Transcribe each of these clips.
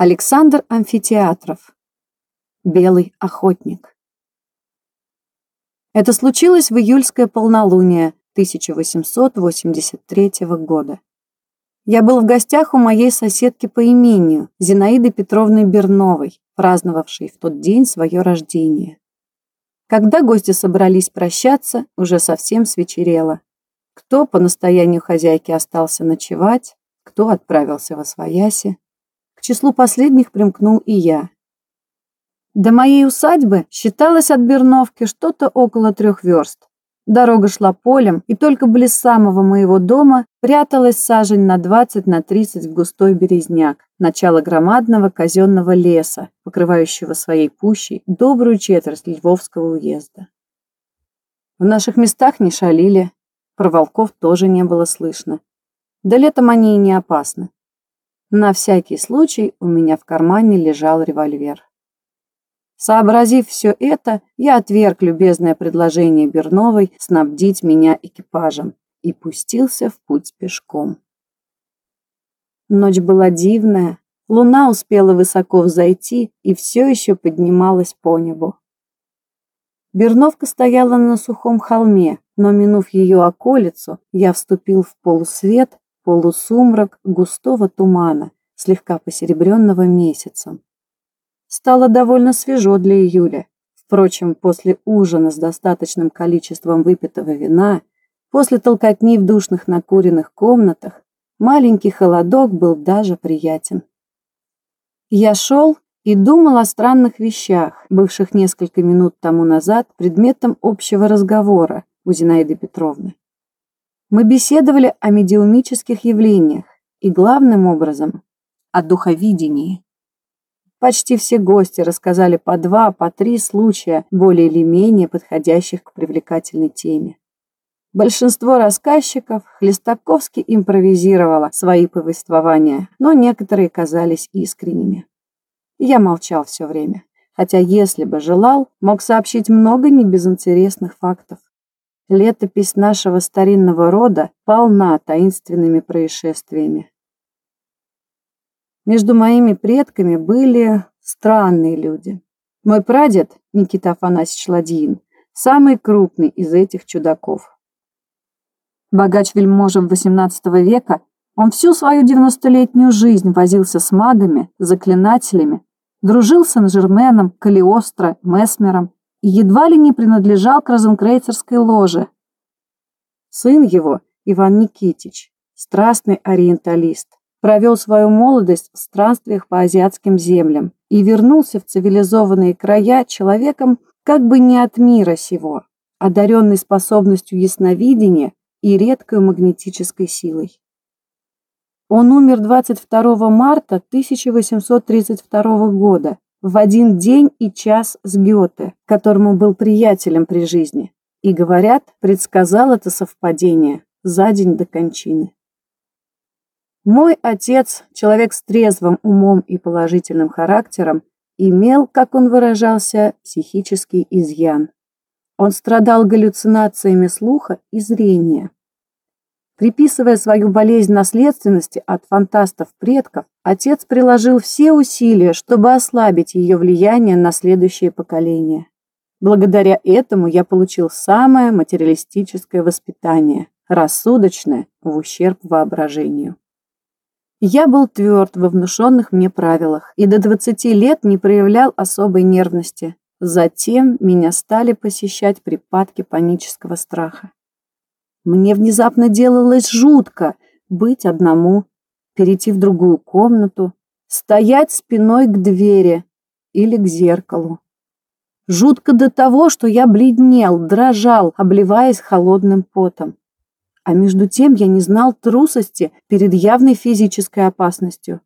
Александр Амфитеатров. Белый охотник. Это случилось в июльское полнолуние 1883 года. Я был в гостях у моей соседки по имению, Зинаиды Петровны Берновой, праздновавшей в тот день свое рождение. Когда гости собрались прощаться, уже совсем свечерело. Кто по настоянию хозяйки остался ночевать, кто отправился во свояси. К числу последних примкнул и я. До моей усадьбы считалось от Берновки что-то около трех верст. Дорога шла полем, и только близ самого моего дома пряталась сажень на 20 на 30 в густой березняк, начало громадного казенного леса, покрывающего своей пущей добрую четверть Львовского уезда. В наших местах не шалили, про волков тоже не было слышно. Да летом они и не опасны. На всякий случай у меня в кармане лежал револьвер. Сообразив все это, я отверг любезное предложение Берновой снабдить меня экипажем и пустился в путь пешком. Ночь была дивная, луна успела высоко взойти и все еще поднималась по небу. Берновка стояла на сухом холме, но, минув ее околицу, я вступил в полусвет полусумрак густого тумана, слегка посеребренного месяцем. Стало довольно свежо для июля. Впрочем, после ужина с достаточным количеством выпитого вина, после толкотни в душных накуренных комнатах, маленький холодок был даже приятен. Я шел и думал о странных вещах, бывших несколько минут тому назад предметом общего разговора у Зинаиды Петровны. Мы беседовали о медиумических явлениях и, главным образом, о духовидении. Почти все гости рассказали по два, по три случая, более или менее подходящих к привлекательной теме. Большинство рассказчиков Хлестаковски импровизировало свои повествования, но некоторые казались искренними. Я молчал все время, хотя если бы желал, мог сообщить много небезынтересных фактов. Летопись нашего старинного рода полна таинственными происшествиями. Между моими предками были странные люди. Мой прадед, Никита Афанасьевич Ладьин, самый крупный из этих чудаков. Богач-вельможа XVIII века, он всю свою девяностолетнюю жизнь возился с магами, заклинателями, дружил с Сен-Жерменом, Калиостро, Месмером и едва ли не принадлежал к розенкрейцерской ложе. Сын его, Иван Никитич, страстный ориенталист, провел свою молодость в странствиях по азиатским землям и вернулся в цивилизованные края человеком как бы не от мира сего, одаренный способностью ясновидения и редкой магнетической силой. Он умер 22 марта 1832 года в один день и час с Гёте, которому был приятелем при жизни, и, говорят, предсказал это совпадение за день до кончины. Мой отец, человек с трезвым умом и положительным характером, имел, как он выражался, психический изъян. Он страдал галлюцинациями слуха и зрения. Приписывая свою болезнь наследственности от фантастов-предков, отец приложил все усилия, чтобы ослабить ее влияние на следующее поколение. Благодаря этому я получил самое материалистическое воспитание, рассудочное, в ущерб воображению. Я был тверд во внушенных мне правилах и до 20 лет не проявлял особой нервности. Затем меня стали посещать припадки панического страха. Мне внезапно делалось жутко быть одному, перейти в другую комнату, стоять спиной к двери или к зеркалу. Жутко до того, что я бледнел, дрожал, обливаясь холодным потом. А между тем я не знал трусости перед явной физической опасностью.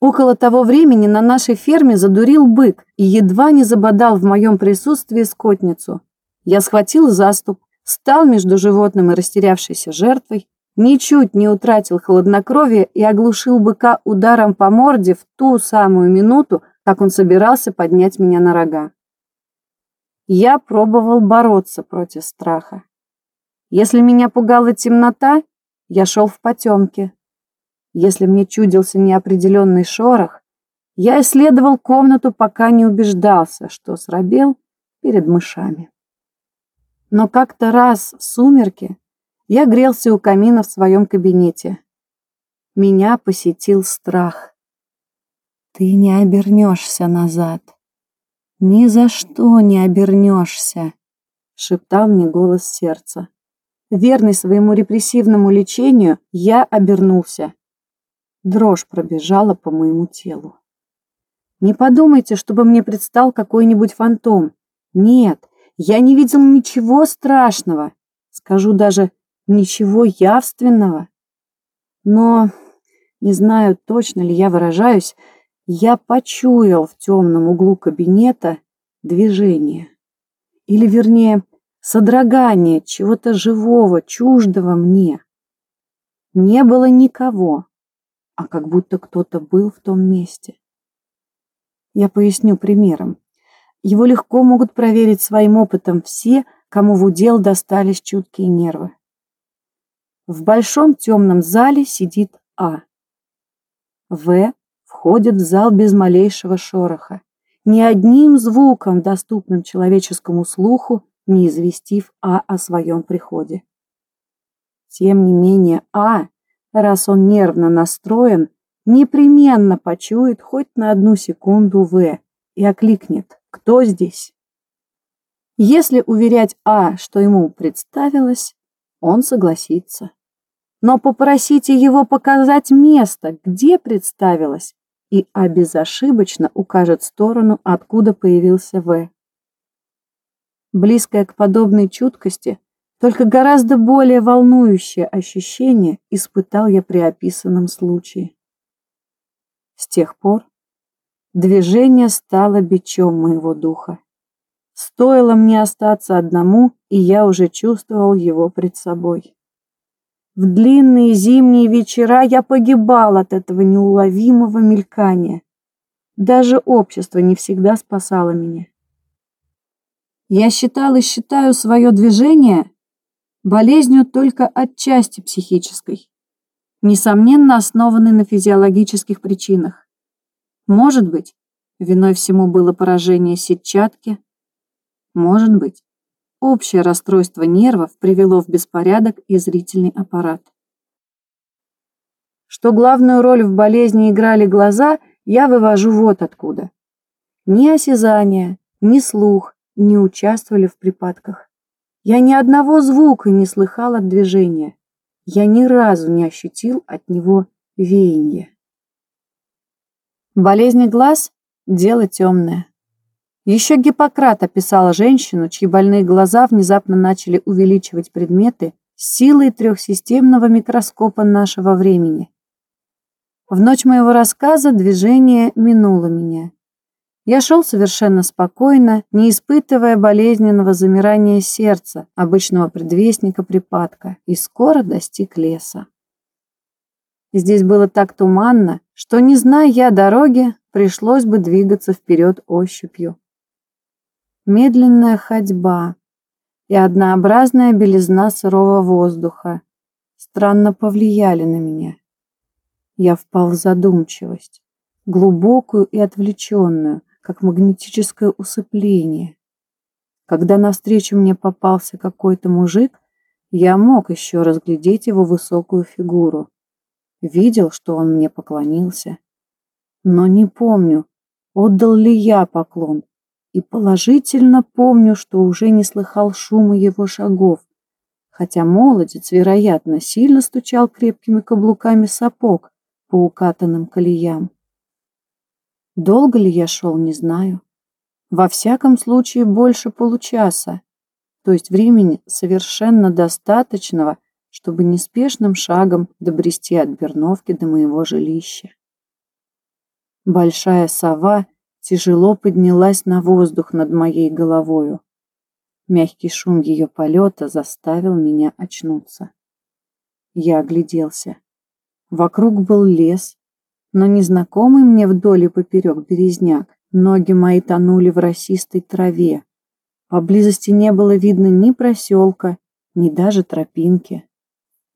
Около того времени на нашей ферме задурил бык и едва не забодал в моем присутствии скотницу. Я схватил заступ, стал между животным и растерявшейся жертвой, ничуть не утратил хладнокровие и оглушил быка ударом по морде в ту самую минуту, как он собирался поднять меня на рога. Я пробовал бороться против страха. Если меня пугала темнота, я шел в потемке. Если мне чудился неопределенный шорох, Я исследовал комнату, пока не убеждался, что срабел перед мышами. Но как-то раз в сумерки я грелся у камина в своем кабинете. Меня посетил страх. Ты не обернешься назад. Ни за что не обернешься, шептал мне голос сердца. Верный своему репрессивному лечению, я обернулся. Дрожь пробежала по моему телу. Не подумайте, чтобы мне предстал какой-нибудь фантом. Нет, я не видел ничего страшного. Скажу даже, ничего явственного. Но, не знаю, точно ли я выражаюсь, я почуял в темном углу кабинета движение. Или, вернее, содрогание чего-то живого, чуждого мне. Не было никого, а как будто кто-то был в том месте. Я поясню примером. Его легко могут проверить своим опытом все, кому в удел достались чуткие нервы. В большом темном зале сидит А. В входит в зал без малейшего шороха, ни одним звуком, доступным человеческому слуху, не известив А о своем приходе. Тем не менее А, раз он нервно настроен, непременно почует хоть на одну секунду В и окликнет «Кто здесь?». Если уверять А, что ему представилось, он согласится. Но попросите его показать место, где представилось, и А безошибочно укажет сторону, откуда появился В. Близкое к подобной чуткости, только гораздо более волнующее ощущение испытал я при описанном случае. С тех пор движение стало бичом моего духа. Стоило мне остаться одному, и я уже чувствовал его пред собой. В длинные зимние вечера я погибал от этого неуловимого мелькания. Даже общество не всегда спасало меня. Я считал и считаю свое движение болезнью только отчасти психической, несомненно основанной на физиологических причинах. Может быть, виной всему было поражение сетчатки, может быть, Общее расстройство нервов привело в беспорядок и зрительный аппарат. Что главную роль в болезни играли глаза, я вывожу вот откуда. Ни осязание, ни слух не участвовали в припадках. Я ни одного звука не слыхал от движения. Я ни разу не ощутил от него веяние. Болезнь глаз – дело темное. Еще Гиппократ описал женщину, чьи больные глаза внезапно начали увеличивать предметы силой трехсистемного микроскопа нашего времени. В ночь моего рассказа движение минуло меня. Я шел совершенно спокойно, не испытывая болезненного замирания сердца, обычного предвестника припадка, и скоро достиг леса. Здесь было так туманно, что, не зная я дороги, пришлось бы двигаться вперед ощупью. Медленная ходьба и однообразная белизна сырого воздуха странно повлияли на меня. Я впал в задумчивость, глубокую и отвлеченную, как магнетическое усыпление. Когда навстречу мне попался какой-то мужик, я мог еще разглядеть его высокую фигуру. Видел, что он мне поклонился. Но не помню, отдал ли я поклон и положительно помню, что уже не слыхал шума его шагов, хотя молодец, вероятно, сильно стучал крепкими каблуками сапог по укатанным колеям. Долго ли я шел, не знаю. Во всяком случае, больше получаса, то есть времени совершенно достаточного, чтобы неспешным шагом добрести от Берновки до моего жилища. Большая сова тяжело поднялась на воздух над моей головою. Мягкий шум ее полета заставил меня очнуться. Я огляделся. Вокруг был лес, но незнакомый мне вдоль и поперек березняк. Ноги мои тонули в росистой траве. Поблизости не было видно ни проселка, ни даже тропинки.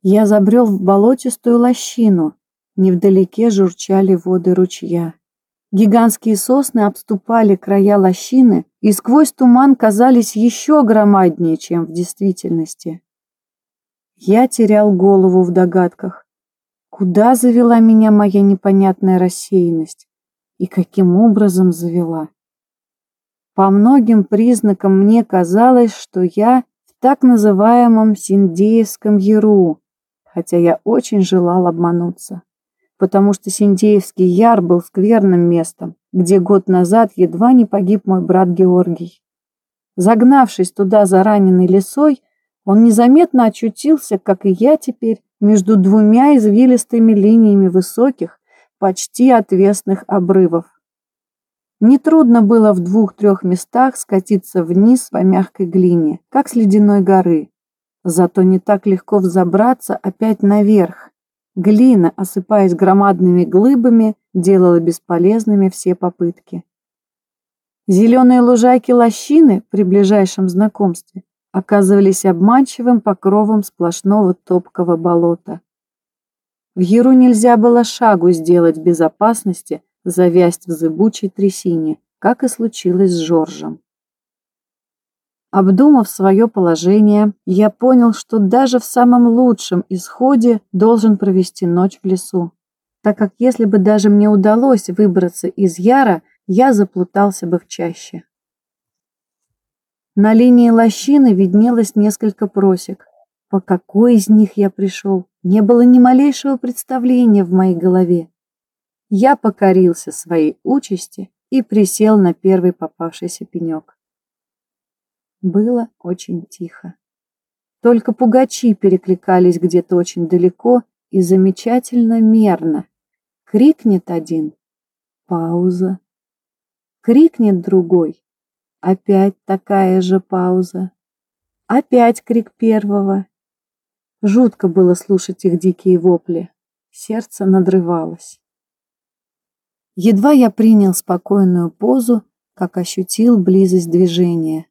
Я забрел в болотистую лощину, невдалеке журчали воды ручья. Гигантские сосны обступали края лощины и сквозь туман казались еще громаднее, чем в действительности. Я терял голову в догадках. Куда завела меня моя непонятная рассеянность? И каким образом завела? По многим признакам мне казалось, что я в так называемом Синдеевском Яру, хотя я очень желал обмануться, потому что Синдеевский Яр был скверным местом, где год назад едва не погиб мой брат Георгий. Загнавшись туда за раненой лесой, он незаметно очутился, как и я теперь, между двумя извилистыми линиями высоких, почти отвесных обрывов. Нетрудно было в двух-трех местах скатиться вниз по мягкой глине, как с ледяной горы. Зато не так легко взобраться опять наверх. Глина, осыпаясь громадными глыбами, делала бесполезными все попытки. Зеленые лужайки лощины при ближайшем знакомстве оказывались обманчивым покровом сплошного топкого болота. В Яру нельзя было шагу сделать в безопасности, завясть в зыбучей трясине, как и случилось с Жоржем. Обдумав свое положение, я понял, что даже в самом лучшем исходе должен провести ночь в лесу, так как если бы даже мне удалось выбраться из Яра, я заплутался бы в чаще. На линии лощины виднелось несколько просек. По какой из них я пришел, не было ни малейшего представления в моей голове я покорился своей участи и присел на первый попавшийся пенек. Было очень тихо. Только пугачи перекликались где-то очень далеко и замечательно мерно. Крикнет один — пауза. Крикнет другой — опять такая же пауза. Опять крик первого. Жутко было слушать их дикие вопли. Сердце надрывалось. Едва я принял спокойную позу, как ощутил близость движения.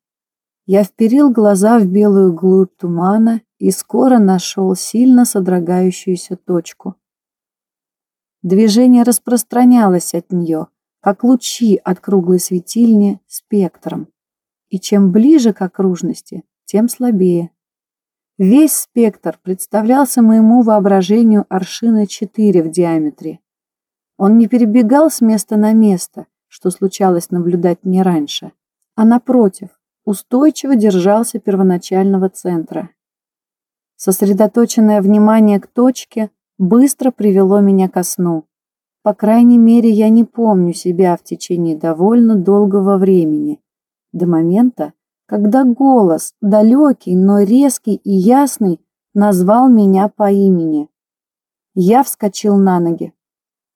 Я вперил глаза в белую глубь тумана и скоро нашел сильно содрогающуюся точку. Движение распространялось от нее, как лучи от круглой светильни спектром. И чем ближе к окружности, тем слабее. Весь спектр представлялся моему воображению аршина 4 в диаметре. Он не перебегал с места на место, что случалось наблюдать мне раньше, а напротив, устойчиво держался первоначального центра. Сосредоточенное внимание к точке быстро привело меня ко сну. По крайней мере, я не помню себя в течение довольно долгого времени, до момента, когда голос, далекий, но резкий и ясный, назвал меня по имени. Я вскочил на ноги.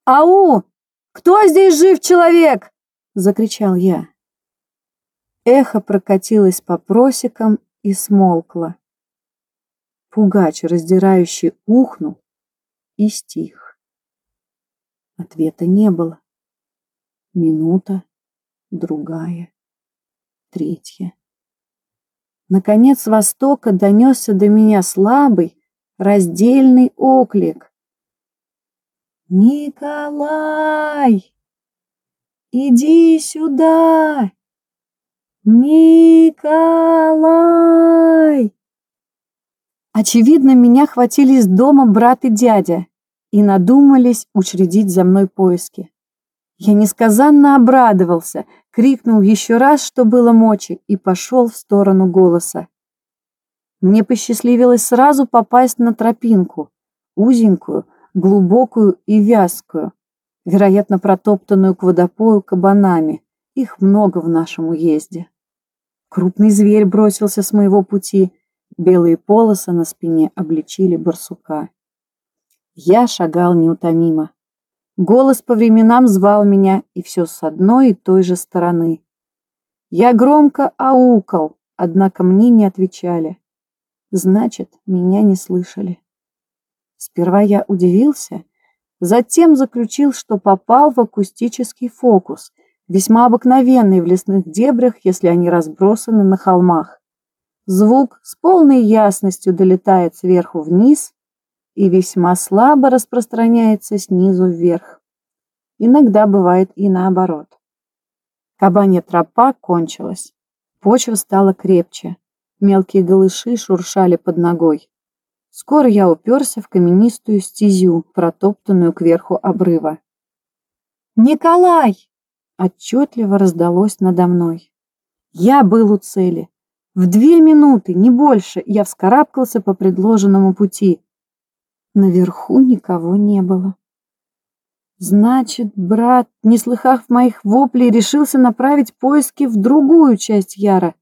«Ау! Кто здесь жив человек?» — закричал я. Эхо прокатилось по просекам и смолкло. Пугач, раздирающий, ухнул и стих. Ответа не было. Минута, другая, третья. Наконец с востока донесся до меня слабый, раздельный оклик. Николай! Иди сюда! Николай! Очевидно, меня хватили из дома брат и дядя и надумались учредить за мной поиски. Я несказанно обрадовался, крикнул еще раз, что было мочи, и пошел в сторону голоса. Мне посчастливилось сразу попасть на тропинку, узенькую, глубокую и вязкую, вероятно, протоптанную к водопою кабанами. Их много в нашем уезде. Крупный зверь бросился с моего пути, белые полосы на спине обличили барсука. Я шагал неутомимо. Голос по временам звал меня, и все с одной и той же стороны. Я громко аукал, однако мне не отвечали. Значит, меня не слышали. Сперва я удивился, затем заключил, что попал в акустический фокус, весьма обыкновенный в лесных дебрях, если они разбросаны на холмах. Звук с полной ясностью долетает сверху вниз и весьма слабо распространяется снизу вверх. Иногда бывает и наоборот. Кабанья тропа кончилась. Почва стала крепче. Мелкие голыши шуршали под ногой. Скоро я уперся в каменистую стезю, протоптанную кверху обрыва. «Николай!» — отчетливо раздалось надо мной. Я был у цели. В две минуты, не больше, я вскарабкался по предложенному пути. Наверху никого не было. Значит, брат, не слыхав моих воплей, решился направить поиски в другую часть Яра.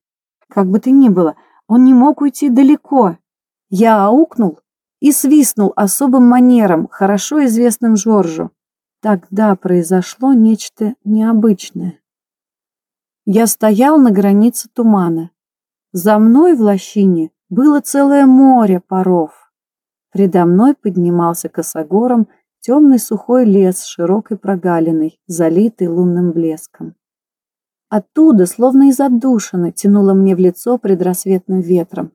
Как бы то ни было, он не мог уйти далеко. Я аукнул и свистнул особым манером, хорошо известным Жоржу. Тогда произошло нечто необычное. Я стоял на границе тумана. За мной в лощине было целое море паров. Предо мной поднимался косогором темный сухой лес с широкой прогалиной, залитый лунным блеском. Оттуда, словно из отдушины, тянуло мне в лицо предрассветным ветром.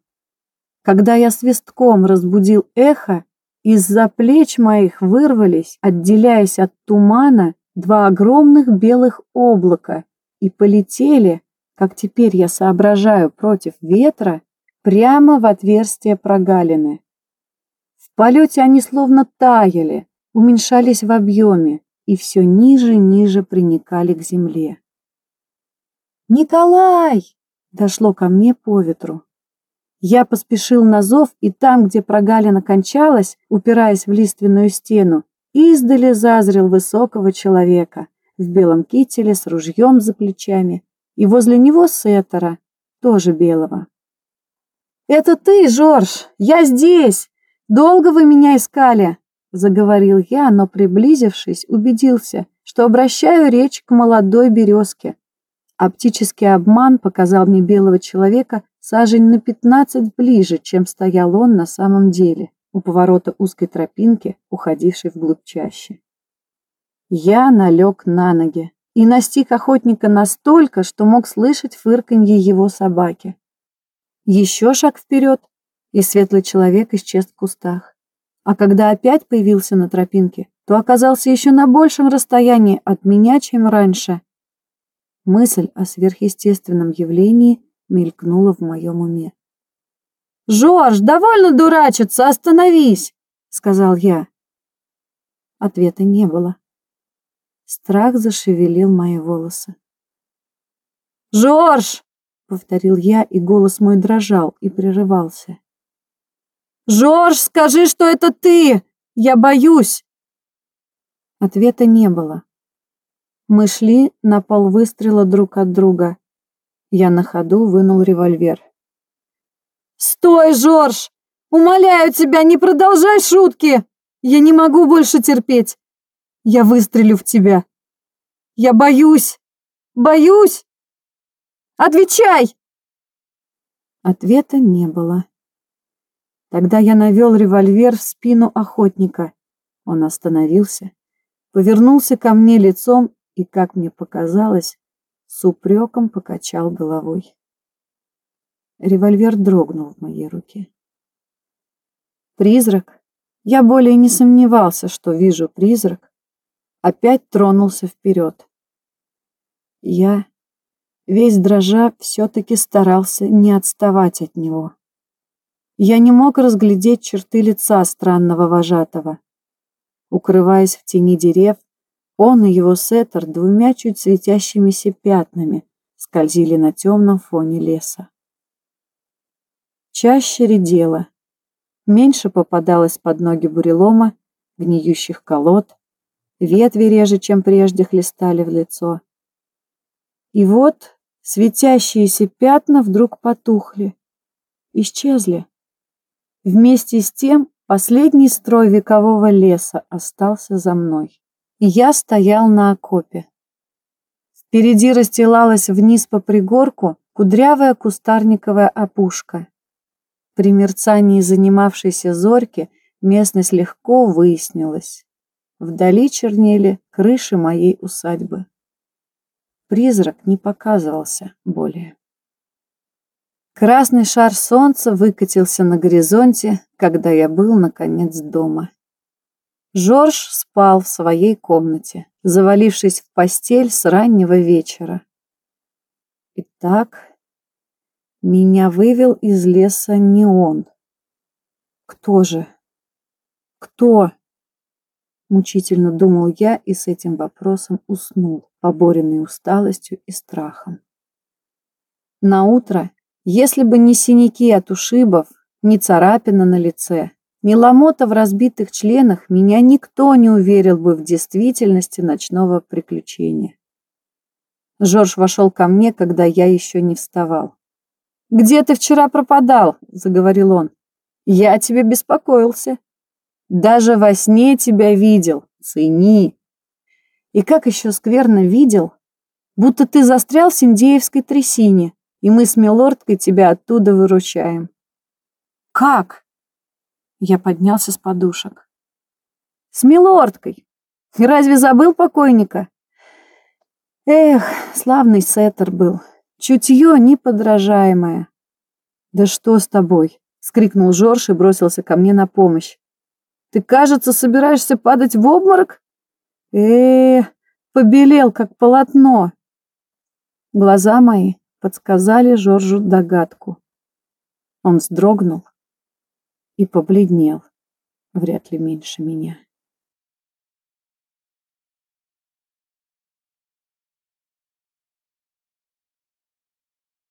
Когда я свистком разбудил эхо, из-за плеч моих вырвались, отделяясь от тумана, два огромных белых облака и полетели, как теперь я соображаю, против ветра, прямо в отверстие прогалины. В полете они словно таяли, уменьшались в объеме и все ниже и ниже приникали к земле. «Николай!» — дошло ко мне по ветру. Я поспешил на зов, и там, где прогалина кончалась, упираясь в лиственную стену, издали зазрел высокого человека в белом кителе с ружьем за плечами, и возле него сеттера, тоже белого. «Это ты, Жорж! Я здесь! Долго вы меня искали?» заговорил я, но, приблизившись, убедился, что обращаю речь к молодой березке. Оптический обман показал мне белого человека сажень на пятнадцать ближе, чем стоял он на самом деле, у поворота узкой тропинки, уходившей вглубь чаще. Я налег на ноги и настиг охотника настолько, что мог слышать фырканье его собаки. Еще шаг вперед, и светлый человек исчез в кустах а когда опять появился на тропинке, то оказался еще на большем расстоянии от меня, чем раньше. Мысль о сверхъестественном явлении мелькнула в моем уме. «Жорж, довольно дурачиться, остановись!» — сказал я. Ответа не было. Страх зашевелил мои волосы. «Жорж!» — повторил я, и голос мой дрожал и прерывался. «Жорж, скажи, что это ты! Я боюсь!» Ответа не было. Мы шли на пол выстрела друг от друга. Я на ходу вынул револьвер. «Стой, Жорж! Умоляю тебя, не продолжай шутки! Я не могу больше терпеть! Я выстрелю в тебя! Я боюсь! Боюсь! Отвечай!» Ответа не было. Тогда я навел револьвер в спину охотника. Он остановился, повернулся ко мне лицом и, как мне показалось, с упреком покачал головой. Револьвер дрогнул в моей руке. Призрак, я более не сомневался, что вижу призрак, опять тронулся вперед. Я, весь дрожа, все-таки старался не отставать от него. Я не мог разглядеть черты лица странного вожатого. Укрываясь в тени дерев, он и его сеттер двумя чуть светящимися пятнами скользили на темном фоне леса. Чаще редела, меньше попадалось под ноги бурелома, гниющих колод, ветви реже, чем прежде, хлестали в лицо. И вот светящиеся пятна вдруг потухли, исчезли. Вместе с тем последний строй векового леса остался за мной. И я стоял на окопе. Впереди расстилалась вниз по пригорку кудрявая кустарниковая опушка. При мерцании занимавшейся зорьки местность легко выяснилась. Вдали чернели крыши моей усадьбы. Призрак не показывался более. Красный шар солнца выкатился на горизонте, когда я был, наконец, дома. Жорж спал в своей комнате, завалившись в постель с раннего вечера. Итак, меня вывел из леса не он. Кто же? Кто? Мучительно думал я и с этим вопросом уснул, поборенный усталостью и страхом. На утро, если бы не синяки от ушибов, ни царапина на лице, ни ломота в разбитых членах, меня никто не уверил бы в действительности ночного приключения. Жорж вошел ко мне, когда я еще не вставал. «Где ты вчера пропадал?» – заговорил он. «Я о тебе беспокоился. Даже во сне тебя видел. Цени. И как еще скверно видел, будто ты застрял в Синдеевской трясине, и мы с Милордкой тебя оттуда выручаем». «Как?» Я поднялся с подушек. «С Милордкой. Разве забыл покойника?» Эх, славный сеттер был. Чутье неподражаемое. «Да что с тобой?» — скрикнул Жорж и бросился ко мне на помощь. «Ты, кажется, собираешься падать в обморок?» э, -э побелел, как полотно. Глаза мои подсказали Жоржу догадку. Он вздрогнул и побледнел, вряд ли меньше меня.